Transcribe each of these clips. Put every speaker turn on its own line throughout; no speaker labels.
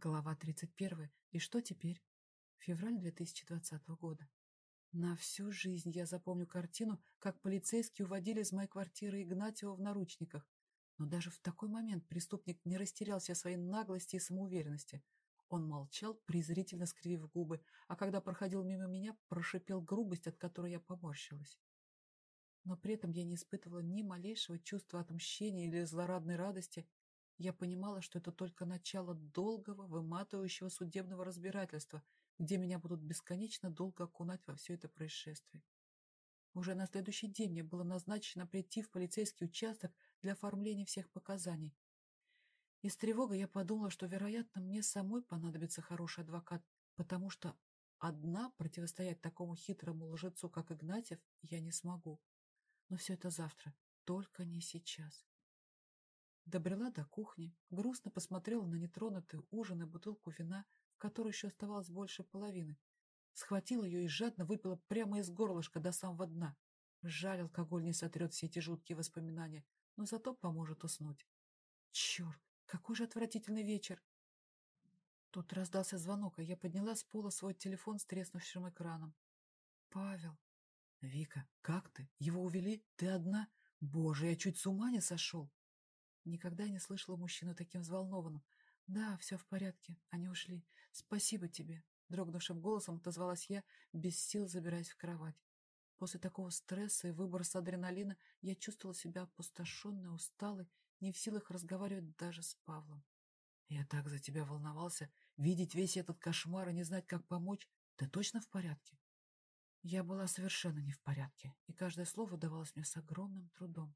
Глава 31. И что теперь? Февраль 2020 года. На всю жизнь я запомню картину, как полицейские уводили из моей квартиры Игнатьева в наручниках. Но даже в такой момент преступник не растерялся своей наглости и самоуверенности. Он молчал, презрительно скривив губы, а когда проходил мимо меня, прошипел грубость, от которой я поморщилась. Но при этом я не испытывала ни малейшего чувства отмщения или злорадной радости, я понимала, что это только начало долгого, выматывающего судебного разбирательства, где меня будут бесконечно долго окунать во все это происшествие. Уже на следующий день мне было назначено прийти в полицейский участок для оформления всех показаний. И с тревогой я подумала, что, вероятно, мне самой понадобится хороший адвокат, потому что одна противостоять такому хитрому лжецу, как Игнатьев, я не смогу. Но все это завтра, только не сейчас. Добрела до кухни, грустно посмотрела на нетронутый ужин и бутылку вина, в которой еще оставалось больше половины. Схватила ее и жадно выпила прямо из горлышка до самого дна. Жаль, алкоголь не сотрет все эти жуткие воспоминания, но зато поможет уснуть. Черт, какой же отвратительный вечер! Тут раздался звонок, и я подняла с пола свой телефон с треснувшим экраном. Павел. Вика, как ты? Его увели? Ты одна? Боже, я чуть с ума не сошел. Никогда не слышала мужчину таким взволнованным. «Да, все в порядке. Они ушли. Спасибо тебе!» Дрогнувшим голосом отозвалась я, без сил забираясь в кровать. После такого стресса и выброса адреналина я чувствовала себя опустошенной, усталой, не в силах разговаривать даже с Павлом. «Я так за тебя волновался. Видеть весь этот кошмар и не знать, как помочь. Ты точно в порядке?» Я была совершенно не в порядке, и каждое слово давалось мне с огромным трудом.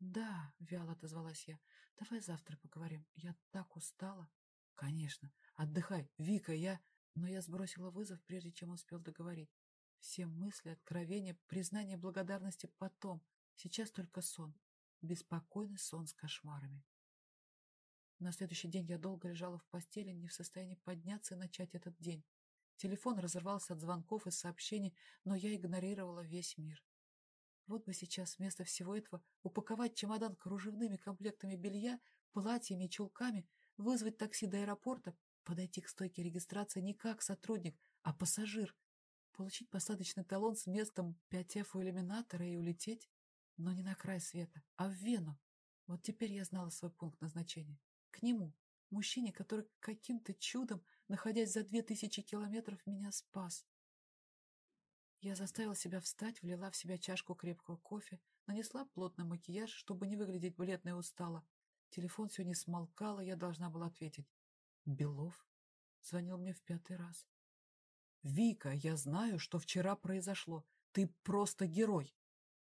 «Да», — вяло отозвалась я, — «давай завтра поговорим. Я так устала». «Конечно. Отдыхай. Вика, я...» Но я сбросила вызов, прежде чем успел договорить. Все мысли, откровения, признание благодарности потом. Сейчас только сон. Беспокойный сон с кошмарами. На следующий день я долго лежала в постели, не в состоянии подняться и начать этот день. Телефон разорвался от звонков и сообщений, но я игнорировала весь мир. Вот бы сейчас вместо всего этого упаковать чемодан кружевными комплектами белья, платьями и чулками, вызвать такси до аэропорта, подойти к стойке регистрации не как сотрудник, а пассажир, получить посадочный талон с местом 5F у иллюминатора и улететь, но не на край света, а в Вену. Вот теперь я знала свой пункт назначения. К нему, мужчине, который каким-то чудом, находясь за две тысячи километров, меня спас. Я заставила себя встать, влила в себя чашку крепкого кофе, нанесла плотный макияж, чтобы не выглядеть бледно и устало. Телефон не смолкал, я должна была ответить. «Белов?» Звонил мне в пятый раз. «Вика, я знаю, что вчера произошло. Ты просто герой.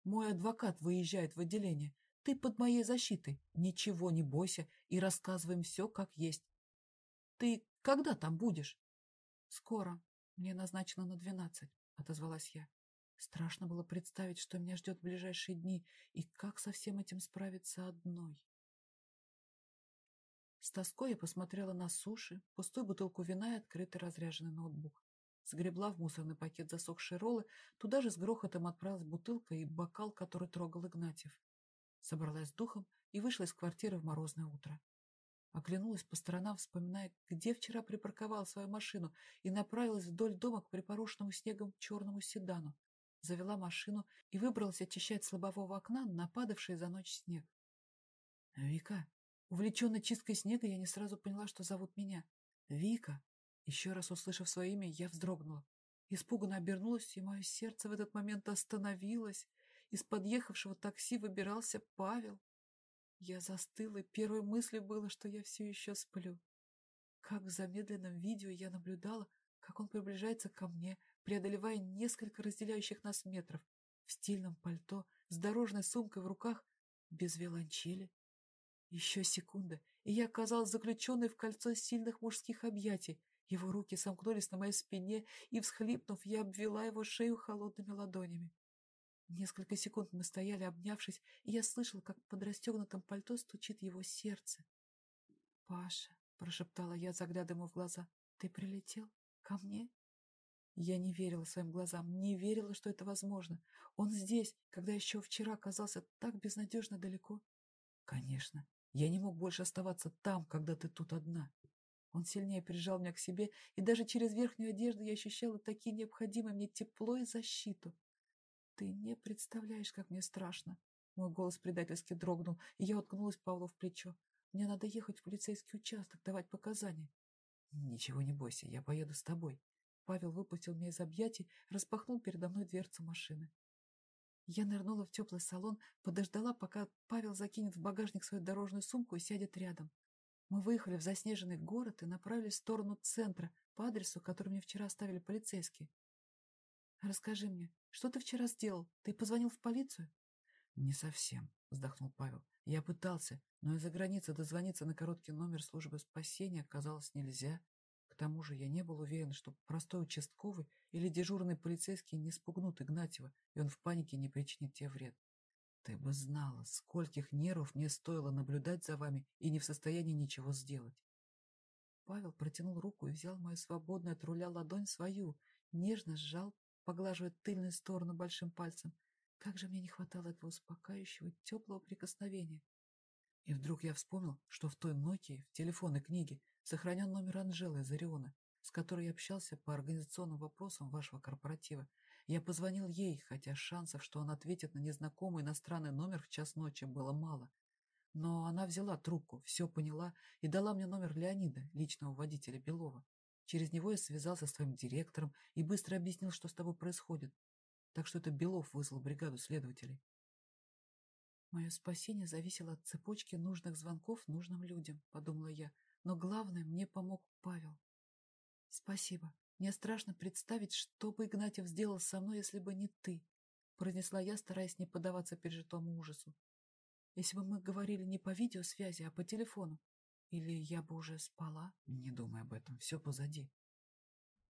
Мой адвокат выезжает в отделение. Ты под моей защитой. Ничего не бойся и рассказываем все как есть. Ты когда там будешь?» «Скоро. Мне назначено на двенадцать. — отозвалась я. Страшно было представить, что меня ждет в ближайшие дни, и как со всем этим справиться одной. С тоской я посмотрела на суши, пустую бутылку вина и открытый разряженный ноутбук. Сгребла в мусорный пакет засохшие роллы, туда же с грохотом отправилась бутылка и бокал, который трогал Игнатьев. Собралась с духом и вышла из квартиры в морозное утро. Оглянулась по сторонам, вспоминая, где вчера припарковала свою машину, и направилась вдоль дома к припорошенному снегом черному седану. Завела машину и выбралась очищать с лобового окна нападавший за ночь снег. «Вика!» Увлеченной чисткой снега, я не сразу поняла, что зовут меня. «Вика!» Еще раз услышав свое имя, я вздрогнула. Испуганно обернулась, и мое сердце в этот момент остановилось. Из подъехавшего такси выбирался Павел. Я застыла, первой мыслью было, что я все еще сплю. Как в замедленном видео я наблюдала, как он приближается ко мне, преодолевая несколько разделяющих нас метров, в стильном пальто, с дорожной сумкой в руках, без виолончели. Еще секунда, и я оказалась заключенной в кольцо сильных мужских объятий. Его руки сомкнулись на моей спине, и, всхлипнув, я обвела его шею холодными ладонями. Несколько секунд мы стояли, обнявшись, и я слышал, как под расстегнутым пальто стучит его сердце. «Паша», — прошептала я, заглядывая ему в глаза, — «ты прилетел? Ко мне?» Я не верила своим глазам, не верила, что это возможно. Он здесь, когда еще вчера оказался так безнадежно далеко. Конечно, я не мог больше оставаться там, когда ты тут одна. Он сильнее прижал меня к себе, и даже через верхнюю одежду я ощущала такие необходимые мне тепло и защиту. Ты не представляешь, как мне страшно. Мой голос предательски дрогнул, и я уткнулась Павлу в плечо. Мне надо ехать в полицейский участок, давать показания. Ничего не бойся, я поеду с тобой. Павел выпустил меня из объятий, распахнул передо мной дверцу машины. Я нырнула в теплый салон, подождала, пока Павел закинет в багажник свою дорожную сумку и сядет рядом. Мы выехали в заснеженный город и направились в сторону центра, по адресу, который мне вчера оставили полицейские. «Расскажи мне, что ты вчера сделал? Ты позвонил в полицию?» «Не совсем», — вздохнул Павел. «Я пытался, но из-за границы дозвониться на короткий номер службы спасения оказалось нельзя. К тому же я не был уверен, что простой участковый или дежурный полицейский не спугнут Игнатьева, и он в панике не причинит тебе вред. Ты бы знала, скольких нервов мне стоило наблюдать за вами и не в состоянии ничего сделать. Павел протянул руку и взял мою свободную от руля ладонь свою, нежно сжал, поглаживая тыльную сторону большим пальцем. Как же мне не хватало этого успокаивающего, теплого прикосновения. И вдруг я вспомнил, что в той Нокии, в телефонной книге, сохранен номер Анжелы из Ориона, с которой я общался по организационным вопросам вашего корпоратива. Я позвонил ей, хотя шансов, что она ответит на незнакомый иностранный номер в час ночи, было мало. Но она взяла трубку, все поняла и дала мне номер Леонида, личного водителя Белова. Через него я связался с твоим директором и быстро объяснил, что с тобой происходит. Так что это Белов вызвал бригаду следователей. Мое спасение зависело от цепочки нужных звонков нужным людям, подумала я, но главное, мне помог Павел. Спасибо. Мне страшно представить, что бы Игнатьев сделал со мной, если бы не ты, произнесла я, стараясь не поддаваться пережитому ужасу. Если бы мы говорили не по видеосвязи, а по телефону, или я бы уже спала? Не думай об этом, все позади.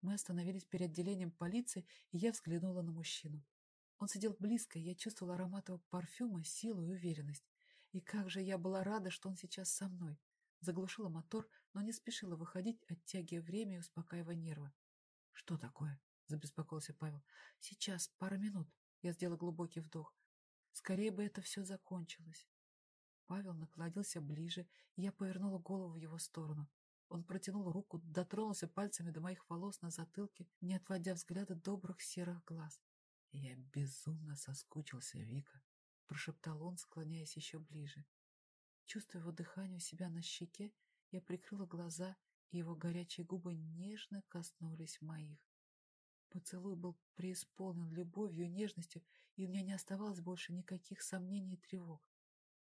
Мы остановились перед отделением полиции, и я взглянула на мужчину. Он сидел близко, и я чувствовала аромат его парфюма, силу и уверенность. И как же я была рада, что он сейчас со мной заглушила мотор, но не спешила выходить, оттягивая время и успокаивая нервы. — Что такое? — забеспокоился Павел. — Сейчас, пару минут. Я сделала глубокий вдох. Скорее бы это все закончилось. Павел наклонился ближе, и я повернула голову в его сторону. Он протянул руку, дотронулся пальцами до моих волос на затылке, не отводя взгляда добрых серых глаз. — Я безумно соскучился, Вика, — прошептал он, склоняясь еще ближе. Чувствуя его дыхание у себя на щеке, я прикрыла глаза, и его горячие губы нежно коснулись моих. Поцелуй был преисполнен любовью и нежностью, и у меня не оставалось больше никаких сомнений и тревог.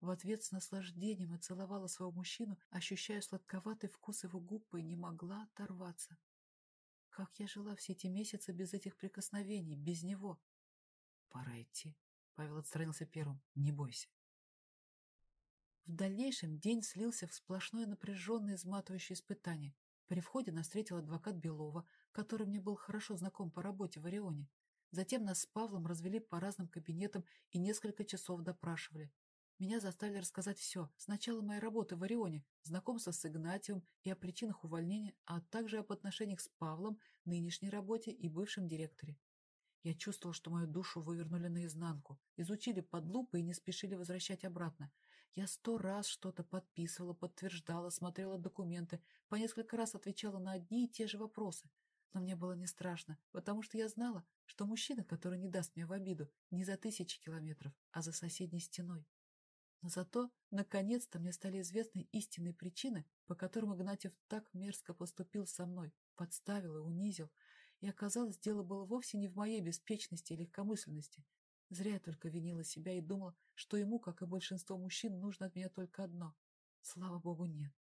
В ответ с наслаждением я целовала своего мужчину, ощущая сладковатый вкус его губ и не могла оторваться. Как я жила все эти месяцы без этих прикосновений, без него? Пора идти. Павел отстранился первым. Не бойся. В дальнейшем день слился в сплошное напряженное изматывающее испытание. При входе нас встретил адвокат Белова, который мне был хорошо знаком по работе в Орионе. Затем нас с Павлом развели по разным кабинетам и несколько часов допрашивали. Меня заставили рассказать все. Сначала моей работы в Орионе, знакомство с Игнатием и о причинах увольнения, а также об отношениях с Павлом, нынешней работе и бывшем директоре. Я чувствовал, что мою душу вывернули наизнанку, изучили под лупой и не спешили возвращать обратно. Я сто раз что-то подписывала, подтверждала, смотрела документы, по несколько раз отвечала на одни и те же вопросы. Но мне было не страшно, потому что я знала, что мужчина, который не даст мне в обиду, не за тысячи километров, а за соседней стеной. Но зато, наконец-то, мне стали известны истинные причины, по которым Игнатьев так мерзко поступил со мной, подставил и унизил. И оказалось, дело было вовсе не в моей беспечности и легкомысленности, Зря я только винила себя и думала, что ему, как и большинство мужчин, нужно от меня только одно. Слава богу, нет.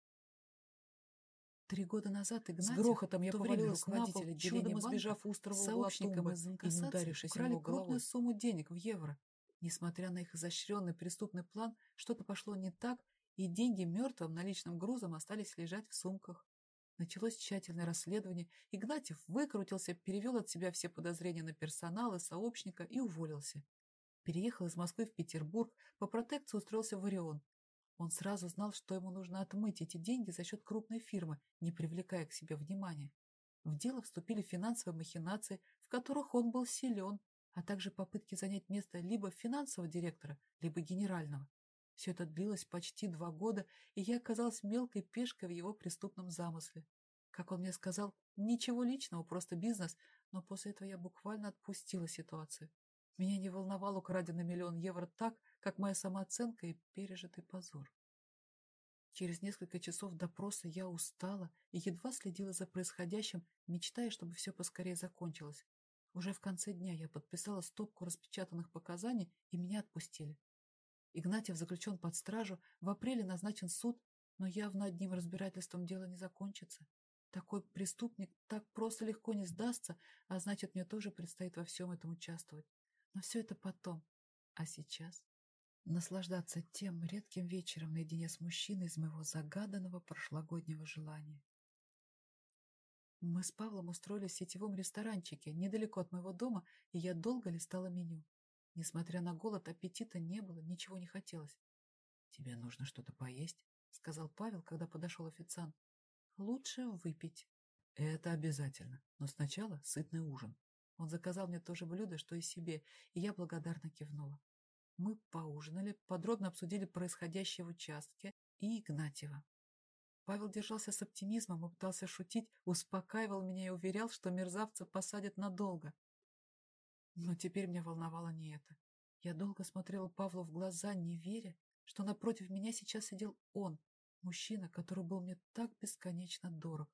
Три года назад Игнатьев, с грохотом я повалилась на пол, чудом избежав острого сообщникам из инкассации, украли крупную сумму денег в евро. Несмотря на их изощренный преступный план, что-то пошло не так, и деньги мертвым наличным грузом остались лежать в сумках. Началось тщательное расследование. Игнатьев выкрутился, перевел от себя все подозрения на персонал и сообщника и уволился. Переехал из Москвы в Петербург, по протекции устроился в Орион. Он сразу знал, что ему нужно отмыть эти деньги за счет крупной фирмы, не привлекая к себе внимания. В дело вступили финансовые махинации, в которых он был силен, а также попытки занять место либо финансового директора, либо генерального. Все это длилось почти два года, и я оказалась мелкой пешкой в его преступном замысле. Как он мне сказал, ничего личного, просто бизнес, но после этого я буквально отпустила ситуацию. Меня не волновал украденный миллион евро так, как моя самооценка и пережитый позор. Через несколько часов допроса я устала и едва следила за происходящим, мечтая, чтобы все поскорее закончилось. Уже в конце дня я подписала стопку распечатанных показаний, и меня отпустили. Игнатьев заключен под стражу, в апреле назначен суд, но явно одним разбирательством дело не закончится. Такой преступник так просто легко не сдастся, а значит, мне тоже предстоит во всем этом участвовать. Но все это потом. А сейчас наслаждаться тем редким вечером наедине с мужчиной из моего загаданного прошлогоднего желания. Мы с Павлом устроились в сетевом ресторанчике недалеко от моего дома, и я долго листала меню. Несмотря на голод, аппетита не было, ничего не хотелось. «Тебе нужно что-то поесть», — сказал Павел, когда подошел официант. «Лучше выпить». «Это обязательно, но сначала сытный ужин». Он заказал мне то же блюдо, что и себе, и я благодарно кивнула. Мы поужинали, подробно обсудили происходящее в участке и Игнатьева. Павел держался с оптимизмом и пытался шутить, успокаивал меня и уверял, что мерзавца посадят надолго. Но теперь меня волновало не это. Я долго смотрела Павлу в глаза, не веря, что напротив меня сейчас сидел он, мужчина, который был мне так бесконечно дорог.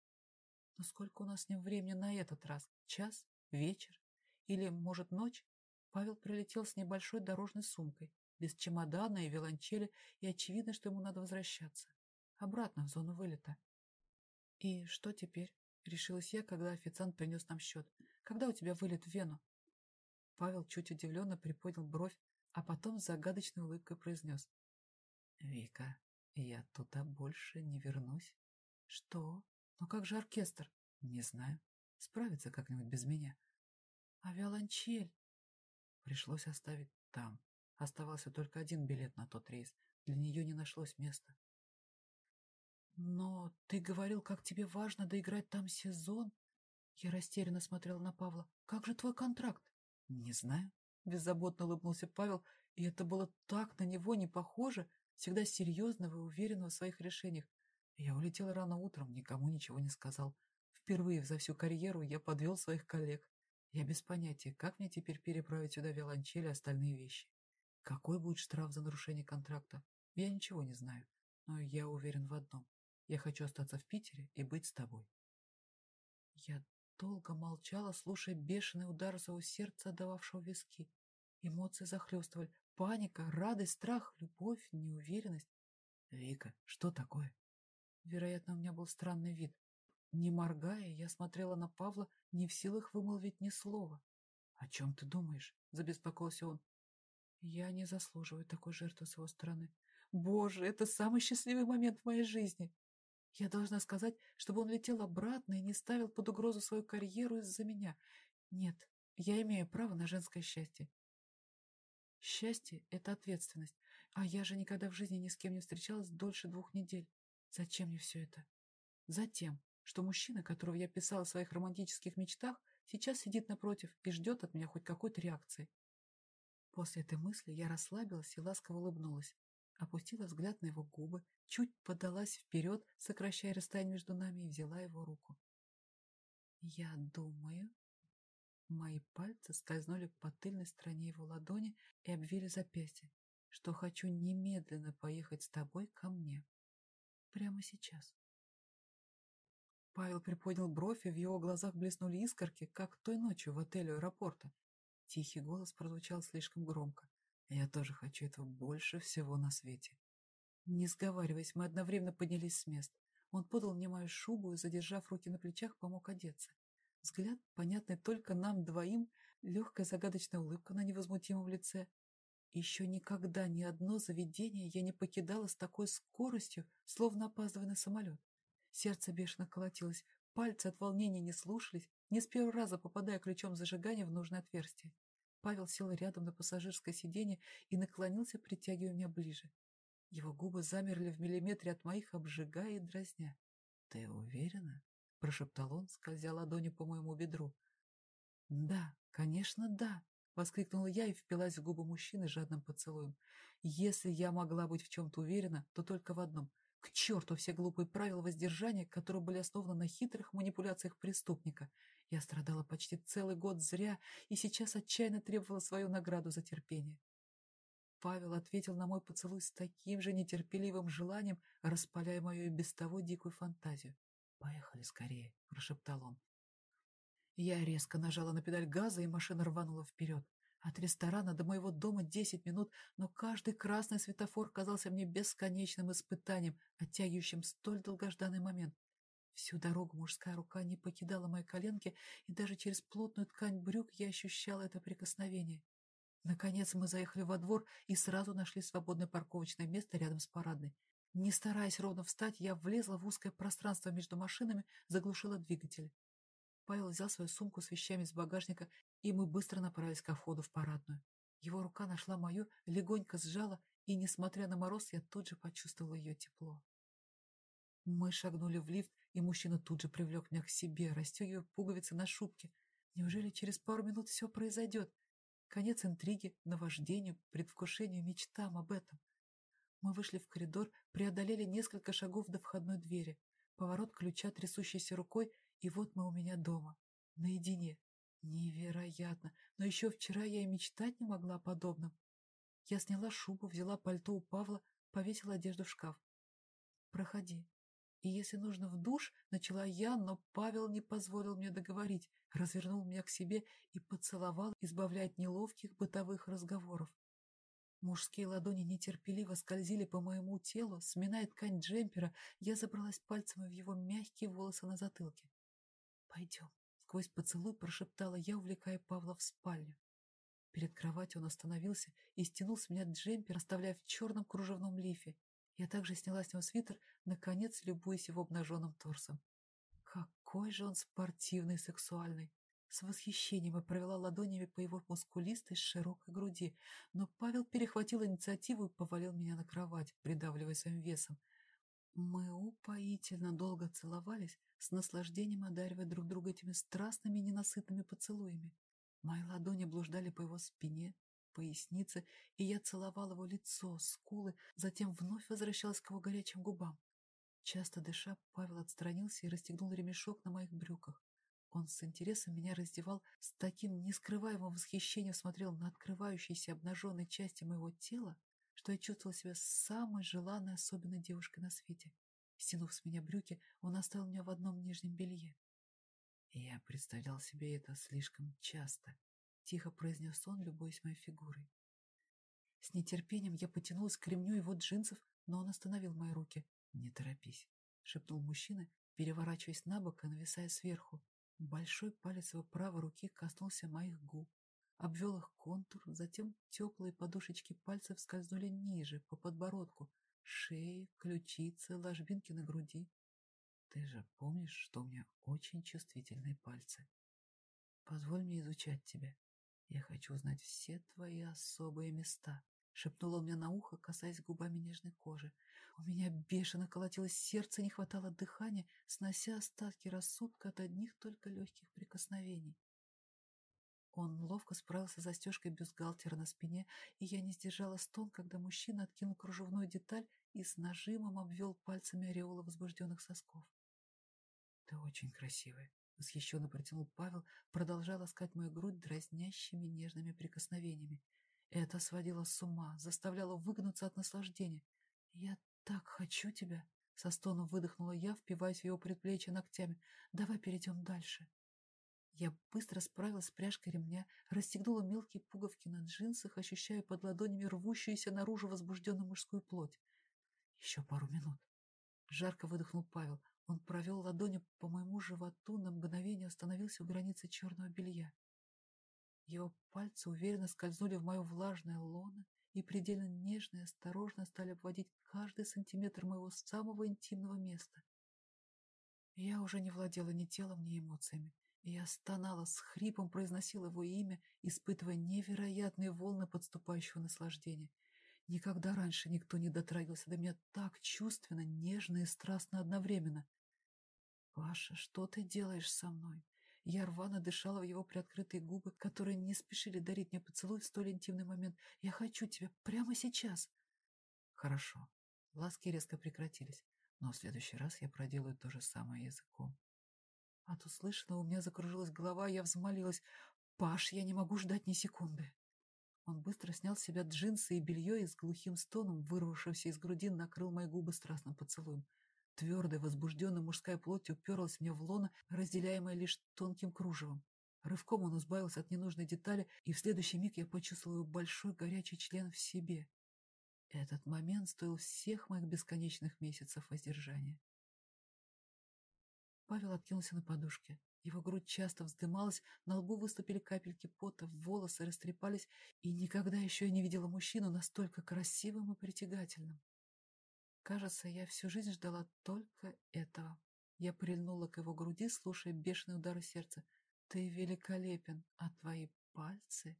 Но сколько у нас с ним времени на этот раз? Час? Вечер? Или, может, ночь? Павел прилетел с небольшой дорожной сумкой, без чемодана и виолончели, и очевидно, что ему надо возвращаться. Обратно в зону вылета. «И что теперь?» — решилась я, когда официант принес нам счет. «Когда у тебя вылет в Вену?» Павел чуть удивленно приподнял бровь, а потом с загадочной улыбкой произнес. «Вика, я туда больше не вернусь». «Что? Ну как же оркестр?» «Не знаю. Справится как-нибудь без меня». «А виолончель?» Пришлось оставить там. Оставался только один билет на тот рейс. Для нее не нашлось места. «Но ты говорил, как тебе важно доиграть там сезон?» Я растерянно смотрела на Павла. «Как же твой контракт?» «Не знаю», — беззаботно улыбнулся Павел, и это было так на него не похоже, всегда серьезного и уверенного в своих решениях. Я улетел рано утром, никому ничего не сказал. Впервые за всю карьеру я подвел своих коллег. Я без понятия, как мне теперь переправить сюда виолончели и остальные вещи. Какой будет штраф за нарушение контракта? Я ничего не знаю, но я уверен в одном. Я хочу остаться в Питере и быть с тобой. Я Долго молчала, слушая бешеный удар своего сердца, отдававшего виски. Эмоции захлестывали. Паника, радость, страх, любовь, неуверенность. «Вика, что такое?» Вероятно, у меня был странный вид. Не моргая, я смотрела на Павла, не в силах вымолвить ни слова. «О чем ты думаешь?» — забеспокоился он. «Я не заслуживаю такой жертвы с его стороны. Боже, это самый счастливый момент в моей жизни!» Я должна сказать, чтобы он летел обратно и не ставил под угрозу свою карьеру из-за меня. Нет, я имею право на женское счастье. Счастье — это ответственность, а я же никогда в жизни ни с кем не встречалась дольше двух недель. Зачем мне все это? Затем, что мужчина, которого я писала в своих романтических мечтах, сейчас сидит напротив и ждет от меня хоть какой-то реакции. После этой мысли я расслабилась и ласково улыбнулась опустила взгляд на его губы, чуть подалась вперед, сокращая расстояние между нами, и взяла его руку. «Я думаю...» Мои пальцы скользнули по тыльной стороне его ладони и обвили запястье, что хочу немедленно поехать с тобой ко мне. Прямо сейчас. Павел приподнял бровь, и в его глазах блеснули искорки, как той ночью в отеле аэропорта. Тихий голос прозвучал слишком громко. Я тоже хочу этого больше всего на свете. Не сговариваясь, мы одновременно поднялись с мест. Он подал мне мою шубу и, задержав руки на плечах, помог одеться. Взгляд, понятный только нам двоим, легкая загадочная улыбка на невозмутимом лице. Еще никогда ни одно заведение я не покидала с такой скоростью, словно опаздывая на самолет. Сердце бешено колотилось, пальцы от волнения не слушались, не с первого раза попадая ключом зажигания в нужное отверстие. Павел сел рядом на пассажирское сиденье и наклонился, притягивая меня ближе. Его губы замерли в миллиметре от моих, обжигая и дразня. «Ты уверена?» — прошептал он, скользя ладонью по моему бедру. «Да, конечно, да!» — Воскликнула я и впилась в губы мужчины жадным поцелуем. Если я могла быть в чем-то уверена, то только в одном. К черту все глупые правила воздержания, которые были основаны на хитрых манипуляциях преступника. Я страдала почти целый год зря и сейчас отчаянно требовала свою награду за терпение. Павел ответил на мой поцелуй с таким же нетерпеливым желанием, распаляя мою и без того дикую фантазию. «Поехали скорее», — прошептал он. Я резко нажала на педаль газа, и машина рванула вперед. От ресторана до моего дома десять минут, но каждый красный светофор казался мне бесконечным испытанием, оттягивающим столь долгожданный момент. Всю дорогу мужская рука не покидала мои коленки, и даже через плотную ткань брюк я ощущала это прикосновение. Наконец мы заехали во двор и сразу нашли свободное парковочное место рядом с парадной. Не стараясь ровно встать, я влезла в узкое пространство между машинами, заглушила двигатель. Павел взял свою сумку с вещами из багажника, и мы быстро направились ко входу в парадную. Его рука нашла мою, легонько сжала, и, несмотря на мороз, я тут же почувствовала ее тепло. Мы шагнули в лифт, и мужчина тут же привлек меня к себе, расстегивая пуговицы на шубке. Неужели через пару минут все произойдет? Конец интриги, наваждению, предвкушению, мечтам об этом. Мы вышли в коридор, преодолели несколько шагов до входной двери. Поворот ключа трясущейся рукой, и вот мы у меня дома, наедине. Невероятно, но еще вчера я и мечтать не могла о подобном. Я сняла шубу, взяла пальто у Павла, повесила одежду в шкаф. «Проходи. И если нужно в душ, начала я, но Павел не позволил мне договорить, развернул меня к себе и поцеловал, избавляя от неловких бытовых разговоров. Мужские ладони нетерпеливо скользили по моему телу, сминая ткань джемпера, я забралась пальцами в его мягкие волосы на затылке. «Пойдем», — сквозь поцелуй прошептала я, увлекая Павла в спальню. Перед кроватью он остановился и стянул с меня джемпер, оставляя в черном кружевном лифе. Я также сняла с него свитер, наконец любуясь его обнаженным торсом. Какой же он спортивный сексуальный! С восхищением я провела ладонями по его мускулистой широкой груди, но Павел перехватил инициативу и повалил меня на кровать, придавливая своим весом. Мы упоительно долго целовались, с наслаждением одаривая друг друга этими страстными и ненасытными поцелуями. Мои ладони блуждали по его спине, пояснице, и я целовала его лицо, скулы, затем вновь возвращалась к его горячим губам. Часто дыша, Павел отстранился и расстегнул ремешок на моих брюках. Он с интересом меня раздевал, с таким нескрываемым восхищением смотрел на открывающиеся обнаженные части моего тела, что я чувствовала себя самой желанной особенной девушкой на свете. Стянув с меня брюки, он оставил меня в одном нижнем белье. Я представлял себе это слишком часто, тихо произнес он, любуясь моей фигурой. С нетерпением я потянулась к ремню его джинсов, но он остановил мои руки. «Не торопись», — шепнул мужчина, переворачиваясь на бок и нависая сверху. Большой палец его правой руки коснулся моих губ, обвел их контур, затем теплые подушечки пальцев скользнули ниже, по подбородку, шее, ключице, ложбинке на груди. Ты же помнишь, что у меня очень чувствительные пальцы. Позволь мне изучать тебя. Я хочу узнать все твои особые места. Шепнул он мне на ухо, касаясь губами нежной кожи. У меня бешено колотилось сердце, не хватало дыхания, снося остатки рассудка от одних только легких прикосновений. Он ловко справился с застежкой бюстгальтера на спине, и я не сдержала стон, когда мужчина откинул кружевную деталь и с нажимом обвел пальцами ореола возбужденных сосков. «Ты очень красивая», — восхищенно протянул Павел, продолжая ласкать мою грудь дразнящими нежными прикосновениями. Это сводило с ума, заставляло выгнуться от наслаждения. «Я так хочу тебя!» — со стоном выдохнула я, впиваясь в его предплечье ногтями. «Давай перейдем дальше». Я быстро справилась с пряжкой ремня, расстегнула мелкие пуговки на джинсах, ощущая под ладонями рвущуюся наружу возбужденную мужскую плоть. Еще пару минут. Жарко выдохнул Павел. Он провел ладонью по моему животу, на мгновение остановился у границы черного белья. Его пальцы уверенно скользнули в мое влажное лоно и предельно нежно и осторожно стали обводить каждый сантиметр моего самого интимного места. Я уже не владела ни телом, ни эмоциями. Я стонала, с хрипом произносила его имя, испытывая невероятные волны подступающего наслаждения. Никогда раньше никто не дотрагивался до меня так чувственно, нежно и страстно одновременно. «Паша, что ты делаешь со мной?» Я рвано дышала в его приоткрытые губы, которые не спешили дарить мне поцелуй в столь интимный момент. «Я хочу тебя прямо сейчас!» «Хорошо». Ласки резко прекратились, но в следующий раз я проделаю то же самое языком. От услышанного у меня закружилась голова, я взмолилась. «Паш, я не могу ждать ни секунды!» Он быстро снял с себя джинсы и белье и с глухим стоном, вырвавшимся из груди, накрыл мои губы страстным поцелуем. Твердая, возбужденная мужская плоть уперлась мне в лоно, разделяемое лишь тонким кружевом. Рывком он избавился от ненужной детали, и в следующий миг я почувствовала большой горячий член в себе. Этот момент стоил всех моих бесконечных месяцев воздержания. Павел откинулся на подушке. Его грудь часто вздымалась, на лбу выступили капельки пота, волосы растрепались, и никогда еще я не видела мужчину настолько красивым и притягательным. Кажется, я всю жизнь ждала только этого. Я прильнула к его груди, слушая бешеные удары сердца. «Ты великолепен, а твои пальцы...»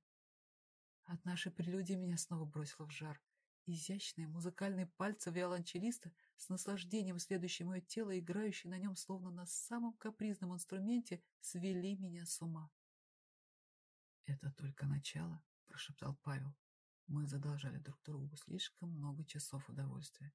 От нашей прелюдии меня снова бросило в жар. Изящные музыкальные пальцы виолончелиста, с наслаждением следующее мое тело, играющие на нем словно на самом капризном инструменте, свели меня с ума. «Это только начало», — прошептал Павел. Мы задолжали друг другу слишком много часов удовольствия.